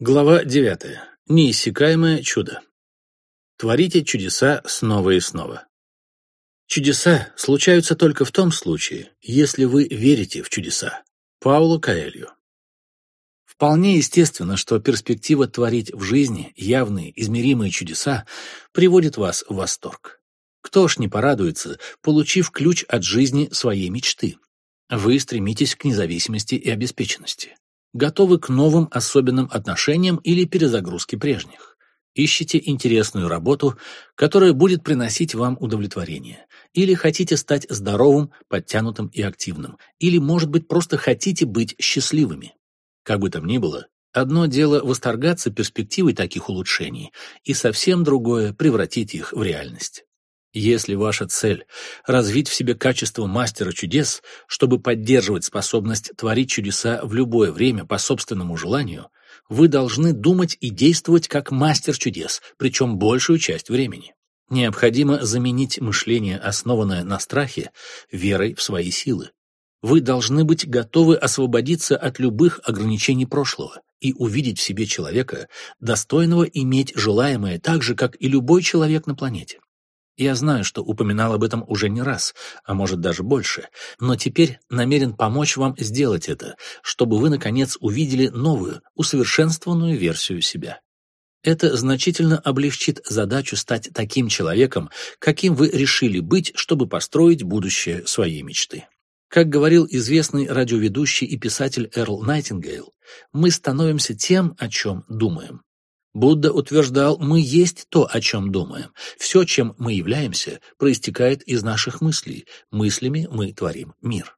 Глава 9. Неиссякаемое чудо. Творите чудеса снова и снова. Чудеса случаются только в том случае, если вы верите в чудеса. Пауло Каэльо. Вполне естественно, что перспектива творить в жизни явные, измеримые чудеса приводит вас в восторг. Кто ж не порадуется, получив ключ от жизни своей мечты? Вы стремитесь к независимости и обеспеченности готовы к новым особенным отношениям или перезагрузке прежних. Ищете интересную работу, которая будет приносить вам удовлетворение. Или хотите стать здоровым, подтянутым и активным. Или, может быть, просто хотите быть счастливыми. Как бы там ни было, одно дело восторгаться перспективой таких улучшений, и совсем другое — превратить их в реальность. Если ваша цель – развить в себе качество мастера чудес, чтобы поддерживать способность творить чудеса в любое время по собственному желанию, вы должны думать и действовать как мастер чудес, причем большую часть времени. Необходимо заменить мышление, основанное на страхе, верой в свои силы. Вы должны быть готовы освободиться от любых ограничений прошлого и увидеть в себе человека, достойного иметь желаемое так же, как и любой человек на планете. Я знаю, что упоминал об этом уже не раз, а может даже больше, но теперь намерен помочь вам сделать это, чтобы вы, наконец, увидели новую, усовершенствованную версию себя. Это значительно облегчит задачу стать таким человеком, каким вы решили быть, чтобы построить будущее своей мечты. Как говорил известный радиоведущий и писатель Эрл Найтингейл, мы становимся тем, о чем думаем. Будда утверждал, мы есть то, о чем думаем. Все, чем мы являемся, проистекает из наших мыслей. Мыслями мы творим мир.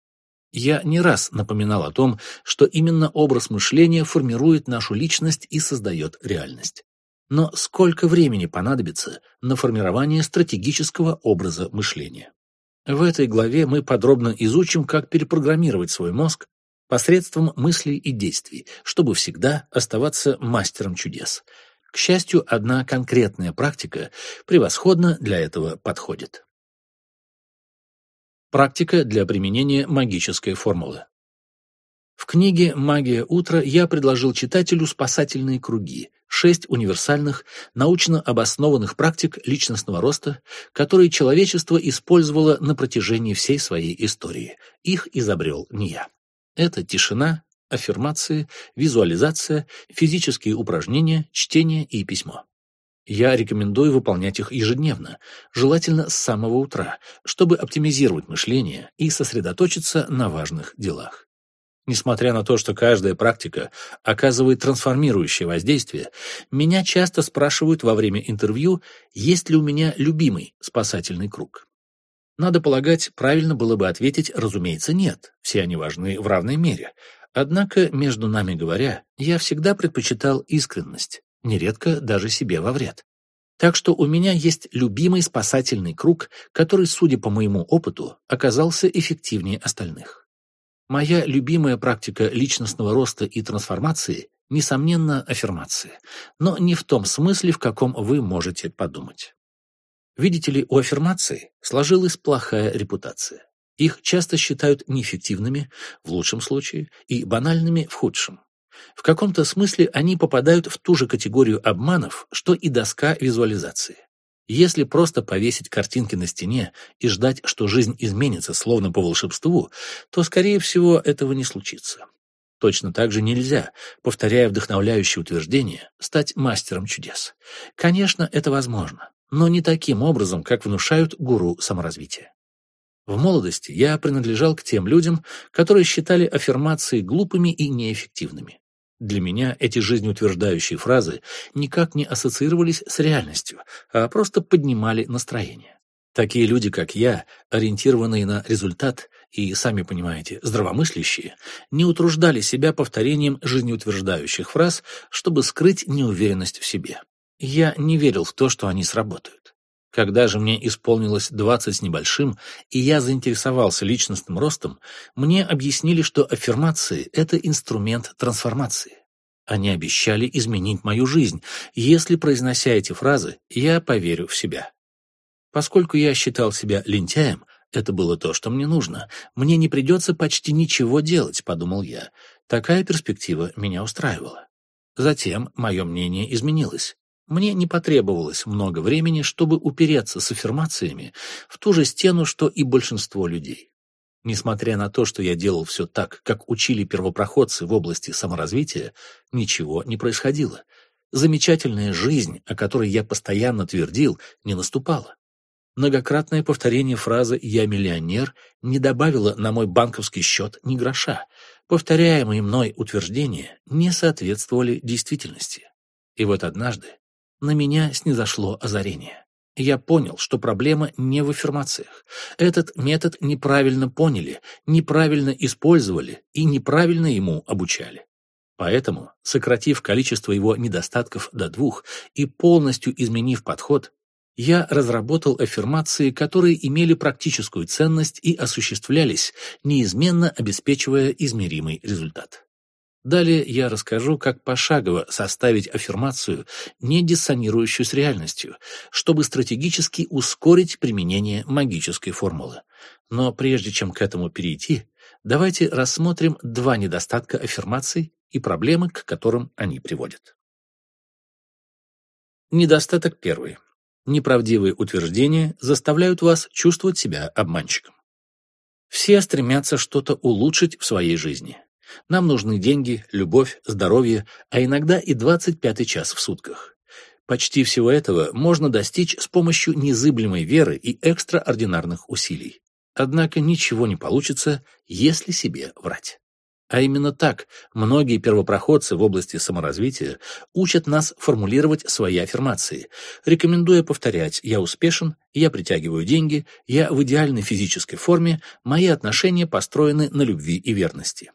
Я не раз напоминал о том, что именно образ мышления формирует нашу личность и создает реальность. Но сколько времени понадобится на формирование стратегического образа мышления? В этой главе мы подробно изучим, как перепрограммировать свой мозг посредством мыслей и действий, чтобы всегда оставаться мастером чудес. К счастью, одна конкретная практика превосходно для этого подходит. Практика для применения магической формулы. В книге «Магия утра» я предложил читателю спасательные круги, шесть универсальных, научно обоснованных практик личностного роста, которые человечество использовало на протяжении всей своей истории. Их изобрел не я. Это тишина, аффирмации, визуализация, физические упражнения, чтение и письмо. Я рекомендую выполнять их ежедневно, желательно с самого утра, чтобы оптимизировать мышление и сосредоточиться на важных делах. Несмотря на то, что каждая практика оказывает трансформирующее воздействие, меня часто спрашивают во время интервью, есть ли у меня любимый спасательный круг. Надо полагать, правильно было бы ответить, разумеется, нет, все они важны в равной мере. Однако, между нами говоря, я всегда предпочитал искренность, нередко даже себе во вред. Так что у меня есть любимый спасательный круг, который, судя по моему опыту, оказался эффективнее остальных. Моя любимая практика личностного роста и трансформации – несомненно, аффирмации, но не в том смысле, в каком вы можете подумать. Видите ли, у аффирмации сложилась плохая репутация. Их часто считают неэффективными, в лучшем случае, и банальными в худшем. В каком-то смысле они попадают в ту же категорию обманов, что и доска визуализации. Если просто повесить картинки на стене и ждать, что жизнь изменится словно по волшебству, то, скорее всего, этого не случится. Точно так же нельзя, повторяя вдохновляющие утверждения, стать мастером чудес. Конечно, это возможно но не таким образом, как внушают гуру саморазвития. В молодости я принадлежал к тем людям, которые считали аффирмации глупыми и неэффективными. Для меня эти жизнеутверждающие фразы никак не ассоциировались с реальностью, а просто поднимали настроение. Такие люди, как я, ориентированные на результат и, сами понимаете, здравомыслящие, не утруждали себя повторением жизнеутверждающих фраз, чтобы скрыть неуверенность в себе. Я не верил в то, что они сработают. Когда же мне исполнилось двадцать с небольшим, и я заинтересовался личностным ростом, мне объяснили, что аффирмации — это инструмент трансформации. Они обещали изменить мою жизнь, если, произнося эти фразы, я поверю в себя. Поскольку я считал себя лентяем, это было то, что мне нужно. Мне не придется почти ничего делать, подумал я. Такая перспектива меня устраивала. Затем мое мнение изменилось. Мне не потребовалось много времени, чтобы упереться с аффирмациями в ту же стену, что и большинство людей. Несмотря на то, что я делал все так, как учили первопроходцы в области саморазвития, ничего не происходило. Замечательная жизнь, о которой я постоянно твердил, не наступала. Многократное повторение фразы «я миллионер» не добавило на мой банковский счет ни гроша. Повторяемые мной утверждения не соответствовали действительности. И вот однажды на меня снизошло озарение. Я понял, что проблема не в аффирмациях. Этот метод неправильно поняли, неправильно использовали и неправильно ему обучали. Поэтому, сократив количество его недостатков до двух и полностью изменив подход, я разработал аффирмации, которые имели практическую ценность и осуществлялись, неизменно обеспечивая измеримый результат. Далее я расскажу, как пошагово составить аффирмацию, не диссонирующую с реальностью, чтобы стратегически ускорить применение магической формулы. Но прежде чем к этому перейти, давайте рассмотрим два недостатка аффирмаций и проблемы, к которым они приводят. Недостаток первый. Неправдивые утверждения заставляют вас чувствовать себя обманщиком. Все стремятся что-то улучшить в своей жизни. Нам нужны деньги, любовь, здоровье, а иногда и 25 час в сутках. Почти всего этого можно достичь с помощью незыблемой веры и экстраординарных усилий. Однако ничего не получится, если себе врать. А именно так многие первопроходцы в области саморазвития учат нас формулировать свои аффирмации, рекомендуя повторять «я успешен», «я притягиваю деньги», «я в идеальной физической форме», «мои отношения построены на любви и верности».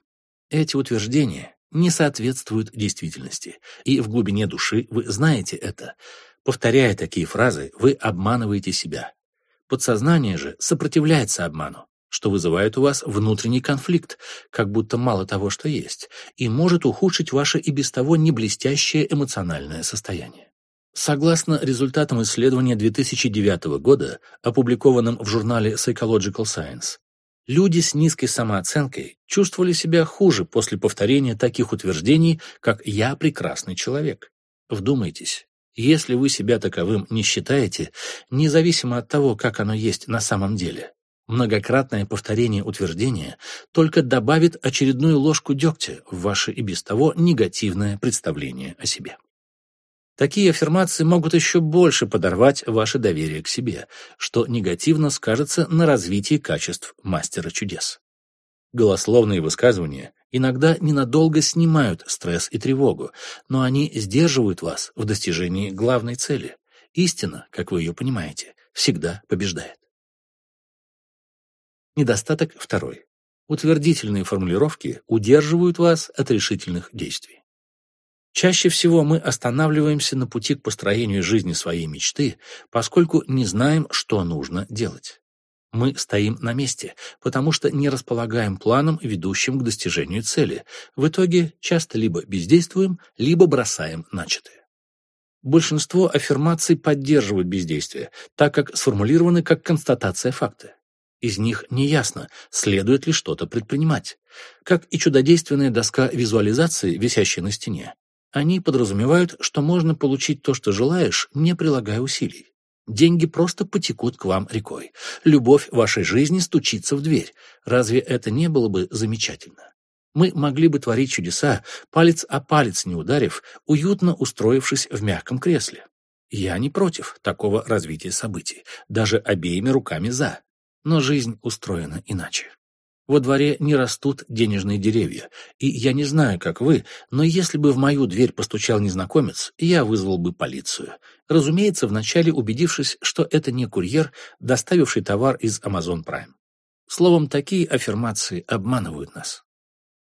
Эти утверждения не соответствуют действительности, и в глубине души вы знаете это. Повторяя такие фразы, вы обманываете себя. Подсознание же сопротивляется обману, что вызывает у вас внутренний конфликт, как будто мало того, что есть, и может ухудшить ваше и без того не блестящее эмоциональное состояние. Согласно результатам исследования 2009 года, опубликованным в журнале Psychological Science, Люди с низкой самооценкой чувствовали себя хуже после повторения таких утверждений, как «я прекрасный человек». Вдумайтесь, если вы себя таковым не считаете, независимо от того, как оно есть на самом деле, многократное повторение утверждения только добавит очередную ложку дегтя в ваше и без того негативное представление о себе. Такие аффирмации могут еще больше подорвать ваше доверие к себе, что негативно скажется на развитии качеств мастера чудес. Голословные высказывания иногда ненадолго снимают стресс и тревогу, но они сдерживают вас в достижении главной цели. Истина, как вы ее понимаете, всегда побеждает. Недостаток второй. Утвердительные формулировки удерживают вас от решительных действий. Чаще всего мы останавливаемся на пути к построению жизни своей мечты, поскольку не знаем, что нужно делать. Мы стоим на месте, потому что не располагаем планом, ведущим к достижению цели. В итоге часто либо бездействуем, либо бросаем начатое. Большинство аффирмаций поддерживают бездействие, так как сформулированы как констатация факта. Из них неясно, следует ли что-то предпринимать. Как и чудодейственная доска визуализации, висящая на стене, они подразумевают, что можно получить то, что желаешь, не прилагая усилий. Деньги просто потекут к вам рекой. Любовь вашей жизни стучится в дверь. Разве это не было бы замечательно? Мы могли бы творить чудеса, палец о палец не ударив, уютно устроившись в мягком кресле. Я не против такого развития событий, даже обеими руками за. Но жизнь устроена иначе. Во дворе не растут денежные деревья, и я не знаю, как вы, но если бы в мою дверь постучал незнакомец, я вызвал бы полицию. Разумеется, вначале убедившись, что это не курьер, доставивший товар из Amazon Prime. Словом, такие аффирмации обманывают нас.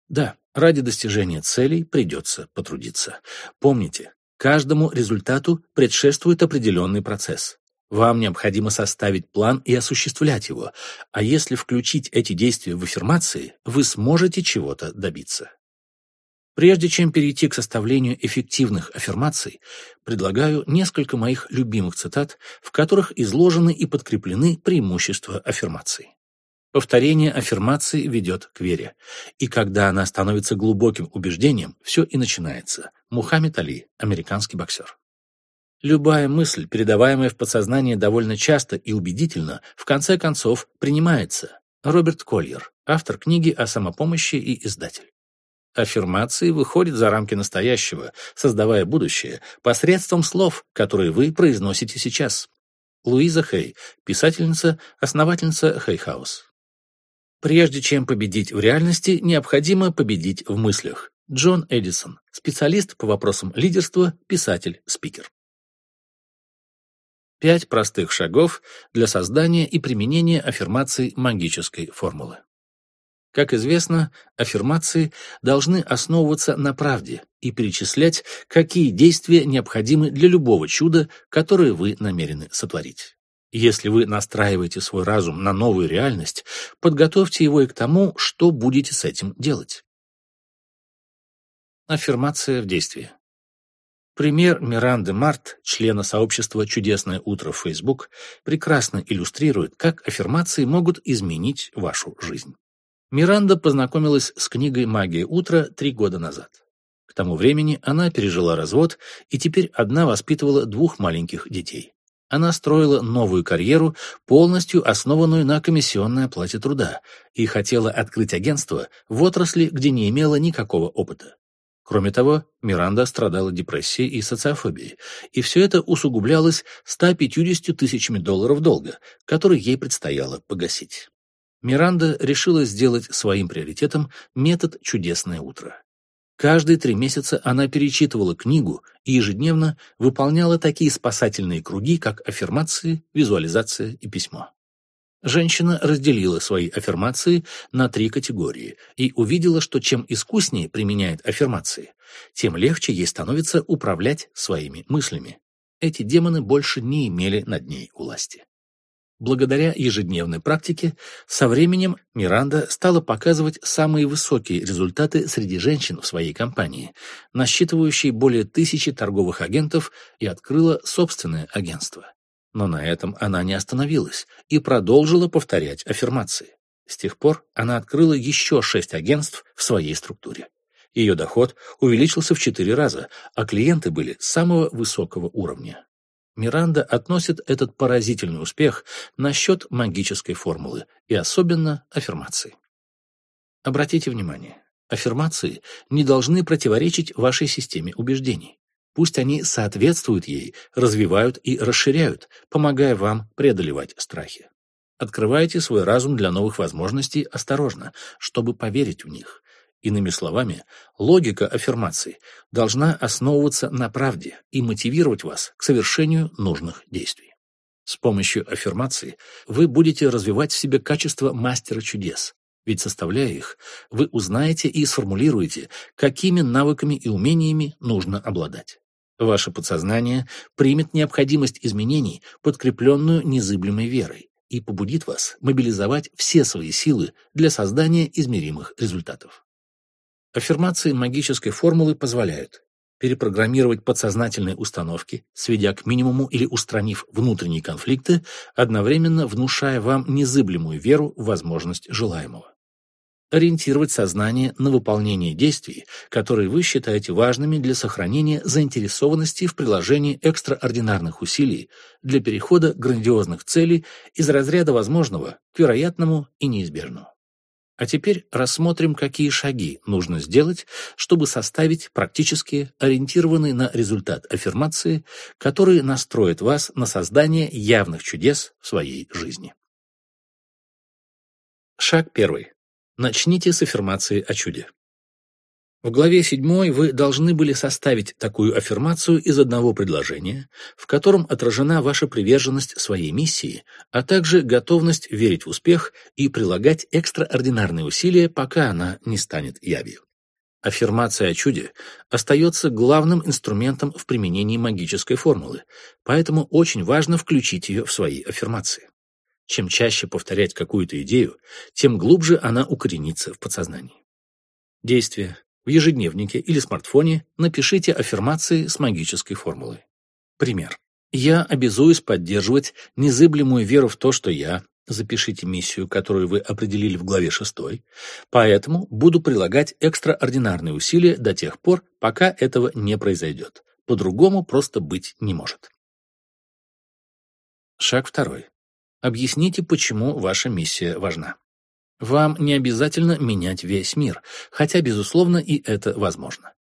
Да, ради достижения целей придется потрудиться. Помните, каждому результату предшествует определенный процесс. Вам необходимо составить план и осуществлять его, а если включить эти действия в аффирмации, вы сможете чего-то добиться. Прежде чем перейти к составлению эффективных аффирмаций, предлагаю несколько моих любимых цитат, в которых изложены и подкреплены преимущества аффирмаций. Повторение аффирмации ведет к вере. И когда она становится глубоким убеждением, все и начинается. Мухаммед Али, американский боксер. Любая мысль, передаваемая в подсознание довольно часто и убедительно, в конце концов принимается. Роберт Кольер, автор книги о самопомощи и издатель. Аффирмации выходят за рамки настоящего, создавая будущее посредством слов, которые вы произносите сейчас. Луиза Хей, писательница, основательница Хейхаус. Прежде чем победить в реальности, необходимо победить в мыслях. Джон Эдисон, специалист по вопросам лидерства, писатель, спикер. Пять простых шагов для создания и применения аффирмаций магической формулы. Как известно, аффирмации должны основываться на правде и перечислять, какие действия необходимы для любого чуда, которое вы намерены сотворить. Если вы настраиваете свой разум на новую реальность, подготовьте его и к тому, что будете с этим делать. Аффирмация в действии. Пример Миранды Март, члена сообщества «Чудесное утро» в Facebook, прекрасно иллюстрирует, как аффирмации могут изменить вашу жизнь. Миранда познакомилась с книгой «Магия утра» три года назад. К тому времени она пережила развод и теперь одна воспитывала двух маленьких детей. Она строила новую карьеру, полностью основанную на комиссионной оплате труда, и хотела открыть агентство в отрасли, где не имела никакого опыта. Кроме того, Миранда страдала депрессией и социофобией, и все это усугублялось 150 тысячами долларов долга, который ей предстояло погасить. Миранда решила сделать своим приоритетом метод «Чудесное утро». Каждые три месяца она перечитывала книгу и ежедневно выполняла такие спасательные круги, как аффирмации, визуализация и письмо. Женщина разделила свои аффирмации на три категории и увидела, что чем искуснее применяет аффирмации, тем легче ей становится управлять своими мыслями. Эти демоны больше не имели над ней власти. Благодаря ежедневной практике, со временем Миранда стала показывать самые высокие результаты среди женщин в своей компании, насчитывающей более тысячи торговых агентов и открыла собственное агентство. Но на этом она не остановилась и продолжила повторять аффирмации. С тех пор она открыла еще шесть агентств в своей структуре. Ее доход увеличился в четыре раза, а клиенты были самого высокого уровня. Миранда относит этот поразительный успех на счет магической формулы и особенно аффирмации. Обратите внимание, аффирмации не должны противоречить вашей системе убеждений. Пусть они соответствуют ей, развивают и расширяют, помогая вам преодолевать страхи. Открывайте свой разум для новых возможностей осторожно, чтобы поверить в них. Иными словами, логика аффирмаций должна основываться на правде и мотивировать вас к совершению нужных действий. С помощью аффирмаций вы будете развивать в себе качество мастера чудес, ведь составляя их, вы узнаете и сформулируете, какими навыками и умениями нужно обладать. Ваше подсознание примет необходимость изменений, подкрепленную незыблемой верой, и побудит вас мобилизовать все свои силы для создания измеримых результатов. Аффирмации магической формулы позволяют перепрограммировать подсознательные установки, сведя к минимуму или устранив внутренние конфликты, одновременно внушая вам незыблемую веру в возможность желаемого ориентировать сознание на выполнение действий, которые вы считаете важными для сохранения заинтересованности в приложении экстраординарных усилий для перехода грандиозных целей из разряда возможного к вероятному и неизбежному. А теперь рассмотрим, какие шаги нужно сделать, чтобы составить практически ориентированные на результат аффирмации, которые настроят вас на создание явных чудес в своей жизни. Шаг первый. Начните с аффирмации о чуде. В главе 7 вы должны были составить такую аффирмацию из одного предложения, в котором отражена ваша приверженность своей миссии, а также готовность верить в успех и прилагать экстраординарные усилия, пока она не станет явью. Аффирмация о чуде остается главным инструментом в применении магической формулы, поэтому очень важно включить ее в свои аффирмации. Чем чаще повторять какую-то идею, тем глубже она укоренится в подсознании. Действие. В ежедневнике или смартфоне напишите аффирмации с магической формулой. Пример. Я обязуюсь поддерживать незыблемую веру в то, что я Запишите миссию, которую вы определили в главе 6. Поэтому буду прилагать экстраординарные усилия до тех пор, пока этого не произойдет. По-другому просто быть не может. Шаг второй. Объясните, почему ваша миссия важна. Вам не обязательно менять весь мир, хотя, безусловно, и это возможно.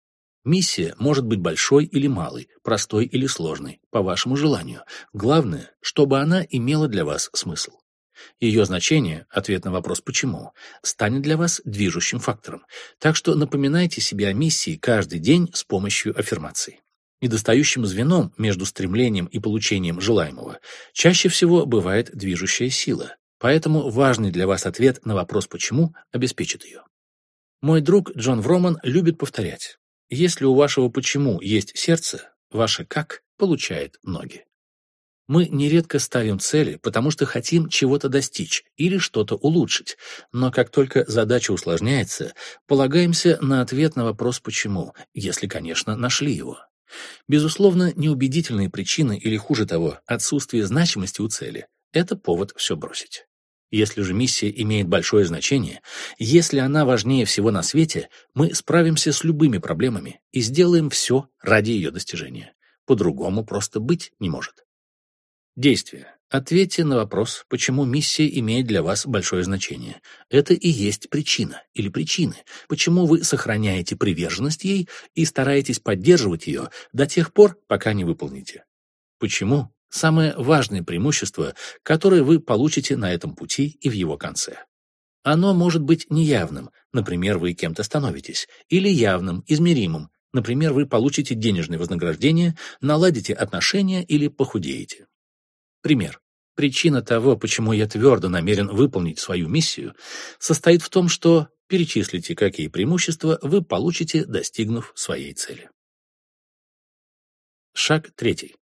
Миссия может быть большой или малой, простой или сложной, по вашему желанию. Главное, чтобы она имела для вас смысл. Ее значение, ответ на вопрос «почему», станет для вас движущим фактором. Так что напоминайте себе о миссии каждый день с помощью аффирмаций. Недостающим звеном между стремлением и получением желаемого чаще всего бывает движущая сила, поэтому важный для вас ответ на вопрос «почему» обеспечит ее. Мой друг Джон Вроман любит повторять если у вашего «почему» есть сердце, ваше «как» получает ноги. Мы нередко ставим цели, потому что хотим чего-то достичь или что-то улучшить, но как только задача усложняется, полагаемся на ответ на вопрос «почему», если, конечно, нашли его. Безусловно, неубедительные причины или, хуже того, отсутствие значимости у цели – это повод все бросить. Если же миссия имеет большое значение, если она важнее всего на свете, мы справимся с любыми проблемами и сделаем все ради ее достижения. По-другому просто быть не может. Действие. Ответьте на вопрос, почему миссия имеет для вас большое значение. Это и есть причина или причины, почему вы сохраняете приверженность ей и стараетесь поддерживать ее до тех пор, пока не выполните. Почему самое важное преимущество, которое вы получите на этом пути и в его конце. Оно может быть неявным, например, вы кем-то становитесь, или явным, измеримым, например, вы получите денежное вознаграждение, наладите отношения или похудеете. Пример. Причина того, почему я твердо намерен выполнить свою миссию, состоит в том, что перечислите, какие преимущества вы получите, достигнув своей цели. Шаг третий.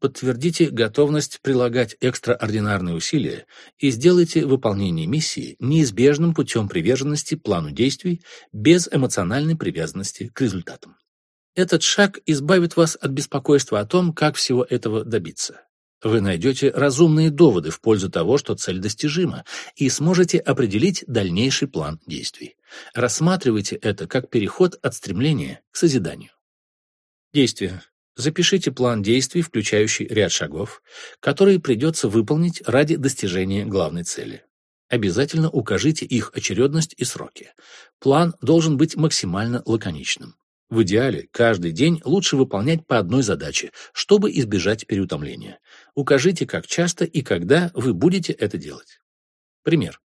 Подтвердите готовность прилагать экстраординарные усилия и сделайте выполнение миссии неизбежным путем приверженности плану действий без эмоциональной привязанности к результатам. Этот шаг избавит вас от беспокойства о том, как всего этого добиться. Вы найдете разумные доводы в пользу того, что цель достижима, и сможете определить дальнейший план действий. Рассматривайте это как переход от стремления к созиданию. Действие. Запишите план действий, включающий ряд шагов, которые придется выполнить ради достижения главной цели. Обязательно укажите их очередность и сроки. План должен быть максимально лаконичным. В идеале каждый день лучше выполнять по одной задаче, чтобы избежать переутомления. Укажите, как часто и когда вы будете это делать. Пример.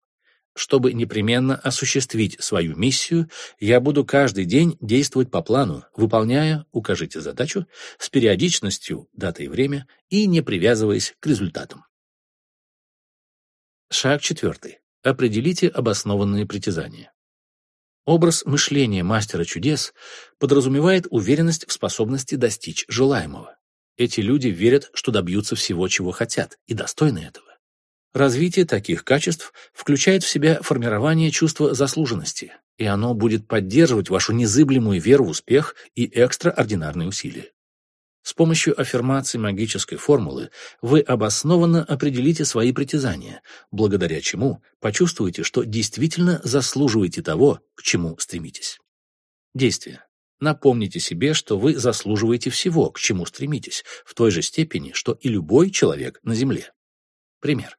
Чтобы непременно осуществить свою миссию, я буду каждый день действовать по плану, выполняя, укажите задачу, с периодичностью, дата и время, и не привязываясь к результатам. Шаг четвертый. Определите обоснованные притязания. Образ мышления мастера чудес подразумевает уверенность в способности достичь желаемого. Эти люди верят, что добьются всего, чего хотят, и достойны этого. Развитие таких качеств включает в себя формирование чувства заслуженности, и оно будет поддерживать вашу незыблемую веру в успех и экстраординарные усилия. С помощью аффирмации магической формулы вы обоснованно определите свои притязания, благодаря чему почувствуете, что действительно заслуживаете того, к чему стремитесь. Действие. Напомните себе, что вы заслуживаете всего, к чему стремитесь, в той же степени, что и любой человек на Земле. Пример.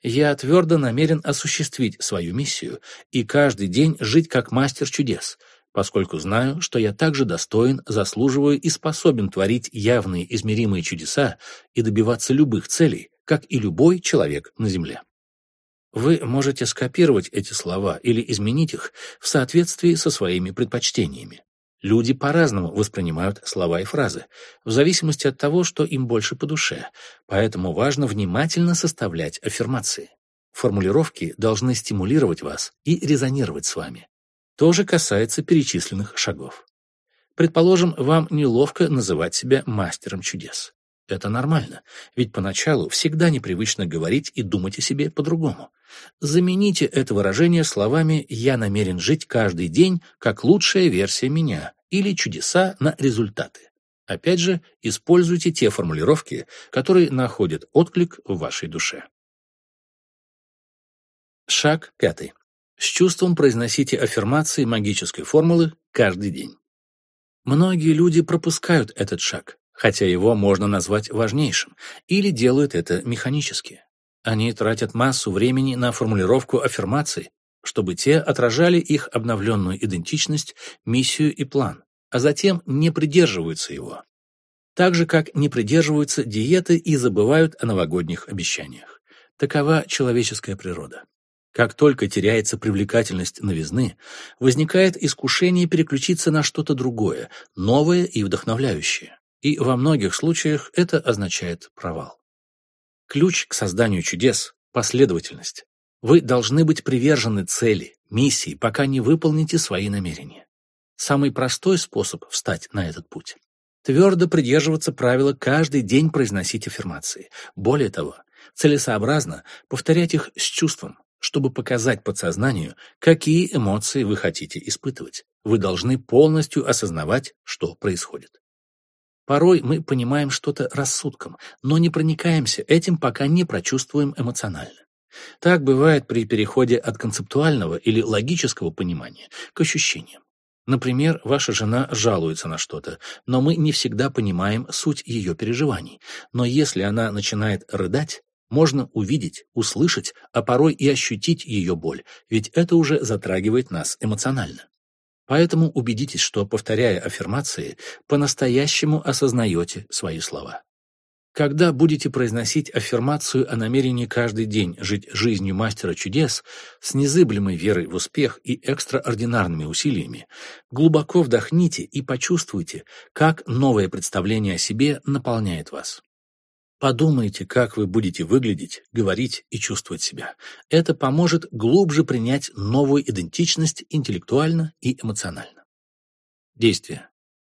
Я твердо намерен осуществить свою миссию и каждый день жить как мастер чудес, поскольку знаю, что я также достоин, заслуживаю и способен творить явные измеримые чудеса и добиваться любых целей, как и любой человек на Земле. Вы можете скопировать эти слова или изменить их в соответствии со своими предпочтениями. Люди по-разному воспринимают слова и фразы, в зависимости от того, что им больше по душе, поэтому важно внимательно составлять аффирмации. Формулировки должны стимулировать вас и резонировать с вами. То же касается перечисленных шагов. Предположим, вам неловко называть себя мастером чудес. Это нормально, ведь поначалу всегда непривычно говорить и думать о себе по-другому. Замените это выражение словами «я намерен жить каждый день как лучшая версия меня» или «чудеса на результаты». Опять же, используйте те формулировки, которые находят отклик в вашей душе. Шаг пятый. С чувством произносите аффирмации магической формулы каждый день. Многие люди пропускают этот шаг, хотя его можно назвать важнейшим, или делают это механически. Они тратят массу времени на формулировку аффирмаций, чтобы те отражали их обновленную идентичность, миссию и план, а затем не придерживаются его. Так же, как не придерживаются диеты и забывают о новогодних обещаниях. Такова человеческая природа. Как только теряется привлекательность новизны, возникает искушение переключиться на что-то другое, новое и вдохновляющее. И во многих случаях это означает провал. Ключ к созданию чудес – последовательность. Вы должны быть привержены цели, миссии, пока не выполните свои намерения. Самый простой способ встать на этот путь – твердо придерживаться правила каждый день произносить аффирмации. Более того, целесообразно повторять их с чувством, чтобы показать подсознанию, какие эмоции вы хотите испытывать. Вы должны полностью осознавать, что происходит. Порой мы понимаем что-то рассудком, но не проникаемся этим, пока не прочувствуем эмоционально. Так бывает при переходе от концептуального или логического понимания к ощущениям. Например, ваша жена жалуется на что-то, но мы не всегда понимаем суть ее переживаний. Но если она начинает рыдать, можно увидеть, услышать, а порой и ощутить ее боль, ведь это уже затрагивает нас эмоционально. Поэтому убедитесь, что, повторяя аффирмации, по-настоящему осознаете свои слова. Когда будете произносить аффирмацию о намерении каждый день жить жизнью мастера чудес с незыблемой верой в успех и экстраординарными усилиями, глубоко вдохните и почувствуйте, как новое представление о себе наполняет вас. Подумайте, как вы будете выглядеть, говорить и чувствовать себя. Это поможет глубже принять новую идентичность интеллектуально и эмоционально. Действие.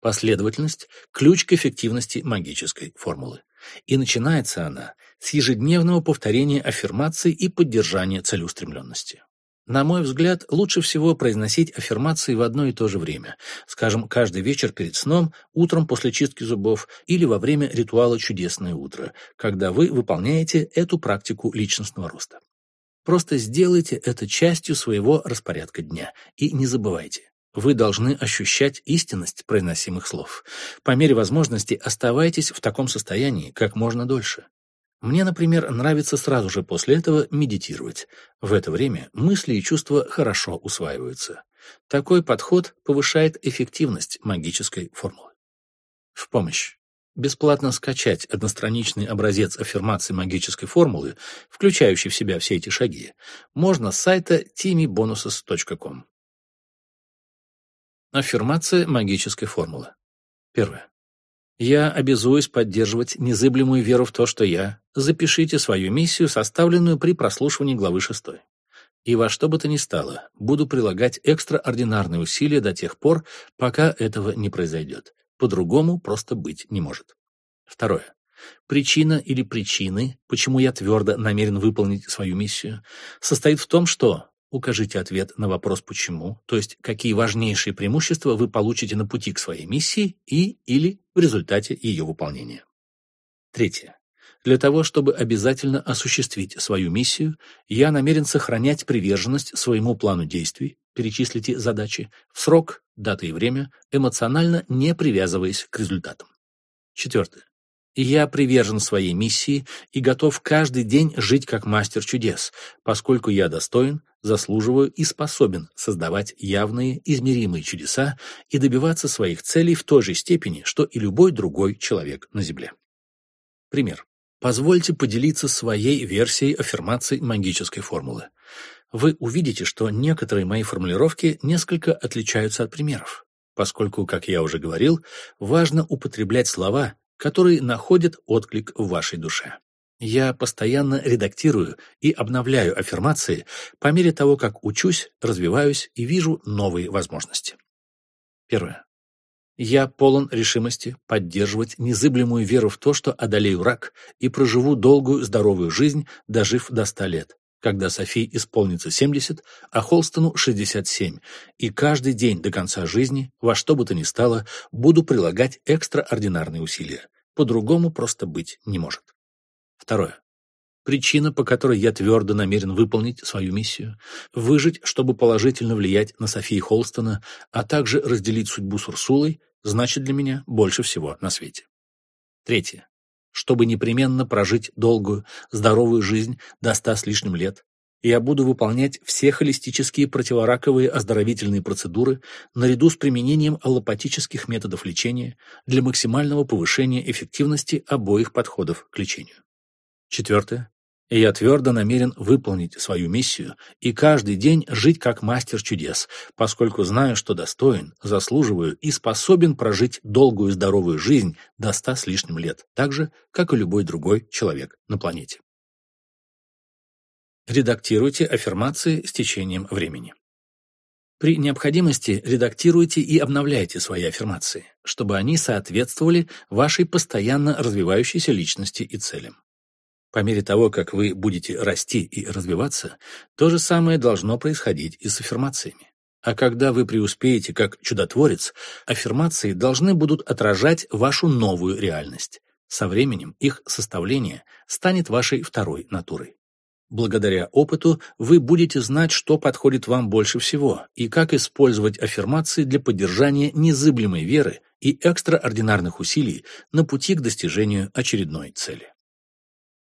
Последовательность – ключ к эффективности магической формулы. И начинается она с ежедневного повторения аффирмаций и поддержания целеустремленности. На мой взгляд, лучше всего произносить аффирмации в одно и то же время, скажем, каждый вечер перед сном, утром после чистки зубов или во время ритуала «Чудесное утро», когда вы выполняете эту практику личностного роста. Просто сделайте это частью своего распорядка дня и не забывайте. Вы должны ощущать истинность произносимых слов. По мере возможности оставайтесь в таком состоянии как можно дольше. Мне, например, нравится сразу же после этого медитировать. В это время мысли и чувства хорошо усваиваются. Такой подход повышает эффективность магической формулы. В помощь. Бесплатно скачать одностраничный образец аффирмации магической формулы, включающий в себя все эти шаги, можно с сайта tinybonuses.com. Аффирмация магической формулы. Первое. Я обязуюсь поддерживать незыблемую веру в то, что я. Запишите свою миссию, составленную при прослушивании главы 6. И во что бы то ни стало, буду прилагать экстраординарные усилия до тех пор, пока этого не произойдет. По-другому просто быть не может. Второе. Причина или причины, почему я твердо намерен выполнить свою миссию, состоит в том, что Укажите ответ на вопрос «почему», то есть какие важнейшие преимущества вы получите на пути к своей миссии и или в результате ее выполнения. Третье. Для того, чтобы обязательно осуществить свою миссию, я намерен сохранять приверженность своему плану действий, перечислите задачи, в срок, дата и время, эмоционально не привязываясь к результатам. Четвертое. Я привержен своей миссии и готов каждый день жить как мастер чудес, поскольку я достоин, заслуживаю и способен создавать явные, измеримые чудеса и добиваться своих целей в той же степени, что и любой другой человек на Земле. Пример. Позвольте поделиться своей версией аффирмации магической формулы. Вы увидите, что некоторые мои формулировки несколько отличаются от примеров, поскольку, как я уже говорил, важно употреблять слова, которые находят отклик в вашей душе. Я постоянно редактирую и обновляю аффирмации по мере того, как учусь, развиваюсь и вижу новые возможности. Первое. Я полон решимости поддерживать незыблемую веру в то, что одолею рак и проживу долгую здоровую жизнь, дожив до 100 лет когда Софии исполнится 70, а Холстону 67, и каждый день до конца жизни, во что бы то ни стало, буду прилагать экстраординарные усилия. По-другому просто быть не может. Второе. причина, по которой я твердо намерен выполнить свою миссию, выжить, чтобы положительно влиять на Софии Холстона, а также разделить судьбу с Урсулой, значит для меня больше всего на свете. Третье. Чтобы непременно прожить долгую, здоровую жизнь до ста с лишним лет, я буду выполнять все холистические противораковые оздоровительные процедуры наряду с применением аллопатических методов лечения для максимального повышения эффективности обоих подходов к лечению. Четвертое. Я твердо намерен выполнить свою миссию и каждый день жить как мастер чудес, поскольку знаю, что достоин, заслуживаю и способен прожить долгую здоровую жизнь до ста с лишним лет, так же, как и любой другой человек на планете. Редактируйте аффирмации с течением времени. При необходимости редактируйте и обновляйте свои аффирмации, чтобы они соответствовали вашей постоянно развивающейся личности и целям. По мере того, как вы будете расти и развиваться, то же самое должно происходить и с аффирмациями. А когда вы преуспеете как чудотворец, аффирмации должны будут отражать вашу новую реальность. Со временем их составление станет вашей второй натурой. Благодаря опыту вы будете знать, что подходит вам больше всего и как использовать аффирмации для поддержания незыблемой веры и экстраординарных усилий на пути к достижению очередной цели.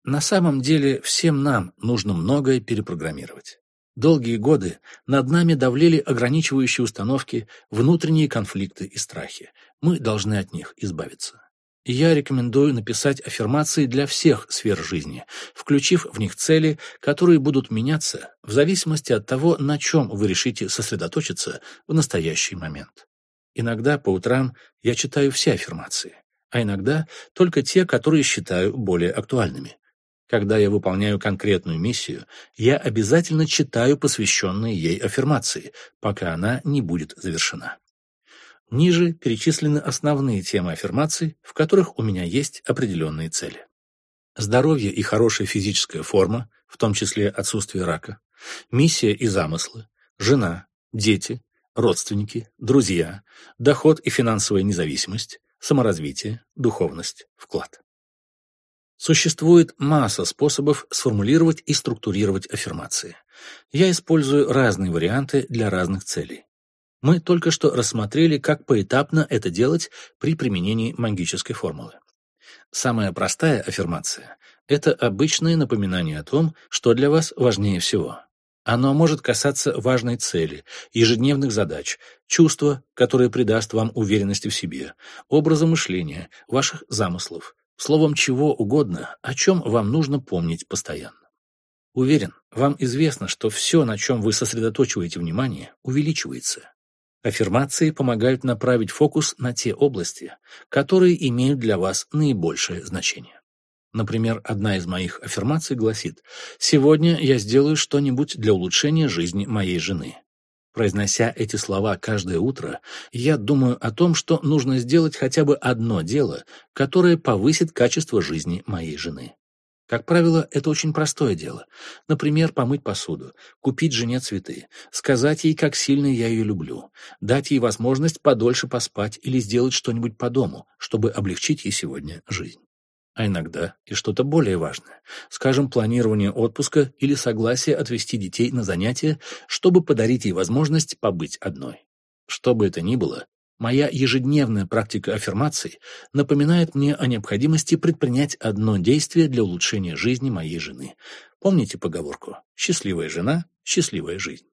На самом деле всем нам нужно многое перепрограммировать. Долгие годы над нами давлели ограничивающие установки, внутренние конфликты и страхи. Мы должны от них избавиться. Я рекомендую написать аффирмации для всех сфер жизни, включив в них цели, которые будут меняться в зависимости от того, на чем вы решите сосредоточиться в настоящий момент. Иногда по утрам я читаю все аффирмации, а иногда только те, которые считаю более актуальными. Когда я выполняю конкретную миссию, я обязательно читаю посвященные ей аффирмации, пока она не будет завершена. Ниже перечислены основные темы аффирмаций, в которых у меня есть определенные цели. Здоровье и хорошая физическая форма, в том числе отсутствие рака, миссия и замыслы, жена, дети, родственники, друзья, доход и финансовая независимость, саморазвитие, духовность, вклад. Существует масса способов сформулировать и структурировать аффирмации. Я использую разные варианты для разных целей. Мы только что рассмотрели, как поэтапно это делать при применении магической формулы. Самая простая аффирмация – это обычное напоминание о том, что для вас важнее всего. Оно может касаться важной цели, ежедневных задач, чувства, которое придаст вам уверенности в себе, образа мышления, ваших замыслов, словом, чего угодно, о чем вам нужно помнить постоянно. Уверен, вам известно, что все, на чем вы сосредоточиваете внимание, увеличивается. Аффирмации помогают направить фокус на те области, которые имеют для вас наибольшее значение. Например, одна из моих аффирмаций гласит «Сегодня я сделаю что-нибудь для улучшения жизни моей жены». Произнося эти слова каждое утро, я думаю о том, что нужно сделать хотя бы одно дело, которое повысит качество жизни моей жены. Как правило, это очень простое дело. Например, помыть посуду, купить жене цветы, сказать ей, как сильно я ее люблю, дать ей возможность подольше поспать или сделать что-нибудь по дому, чтобы облегчить ей сегодня жизнь. А иногда и что-то более важное, скажем, планирование отпуска или согласие отвезти детей на занятия, чтобы подарить ей возможность побыть одной. Что бы это ни было, Моя ежедневная практика аффирмаций напоминает мне о необходимости предпринять одно действие для улучшения жизни моей жены. Помните поговорку «Счастливая жена – счастливая жизнь».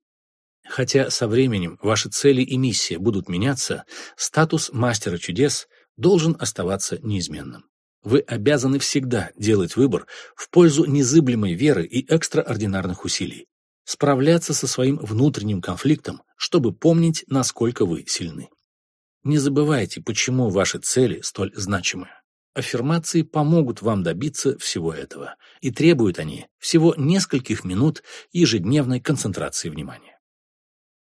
Хотя со временем ваши цели и миссия будут меняться, статус мастера чудес должен оставаться неизменным. Вы обязаны всегда делать выбор в пользу незыблемой веры и экстраординарных усилий, справляться со своим внутренним конфликтом, чтобы помнить, насколько вы сильны. Не забывайте, почему ваши цели столь значимы. Аффирмации помогут вам добиться всего этого, и требуют они всего нескольких минут ежедневной концентрации внимания.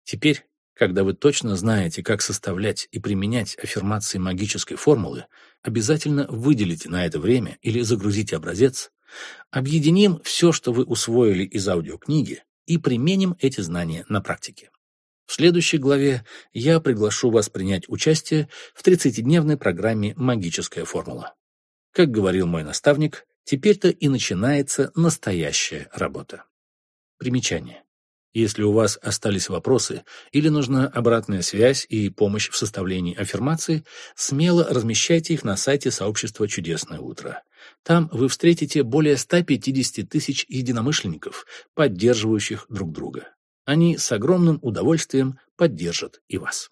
Теперь, когда вы точно знаете, как составлять и применять аффирмации магической формулы, обязательно выделите на это время или загрузите образец, объединим все, что вы усвоили из аудиокниги, и применим эти знания на практике. В следующей главе я приглашу вас принять участие в 30-дневной программе «Магическая формула». Как говорил мой наставник, Теперь-то и начинается настоящая работа. Примечание. Если у вас остались вопросы или нужна обратная связь и помощь в составлении аффирмации, смело размещайте их на сайте сообщества «Чудесное утро». Там вы встретите более 150 тысяч единомышленников, поддерживающих друг друга. Они с огромным удовольствием поддержат и вас.